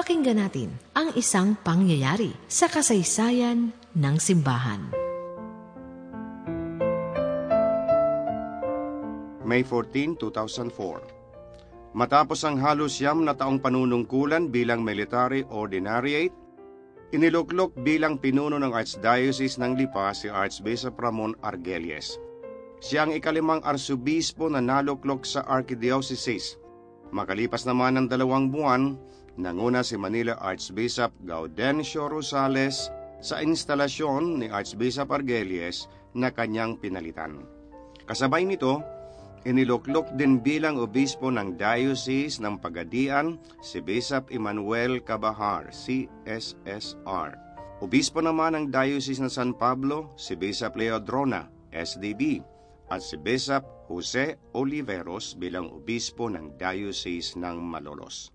Pakinggan natin ang isang pangyayari sa kasaysayan ng simbahan. May 14, 2004 Matapos ang halos siyam na taong panunungkulan bilang military ordinariate, iniluklok bilang pinuno ng Archdiocese ng Lipa si Archbishop Ramon Argelies. Siya ang ikalimang arsobispo na naluklok sa Archdiocese. Makalipas naman ng dalawang buwan, nanguna si Manila Archbishop Gaudencio Rosales sa instalasyon ni Archbishop Argelies na kanyang pinalitan. Kasabay nito, iniluklok din bilang obispo ng Diocese ng Pagadian si Bishop Emmanuel Cabahar, CSSR. Obispo naman ng Diocese ng San Pablo si Bishop Leodrona, SDB at si Bishop Jose Oliveros bilang obispo ng Diocese ng Malolos.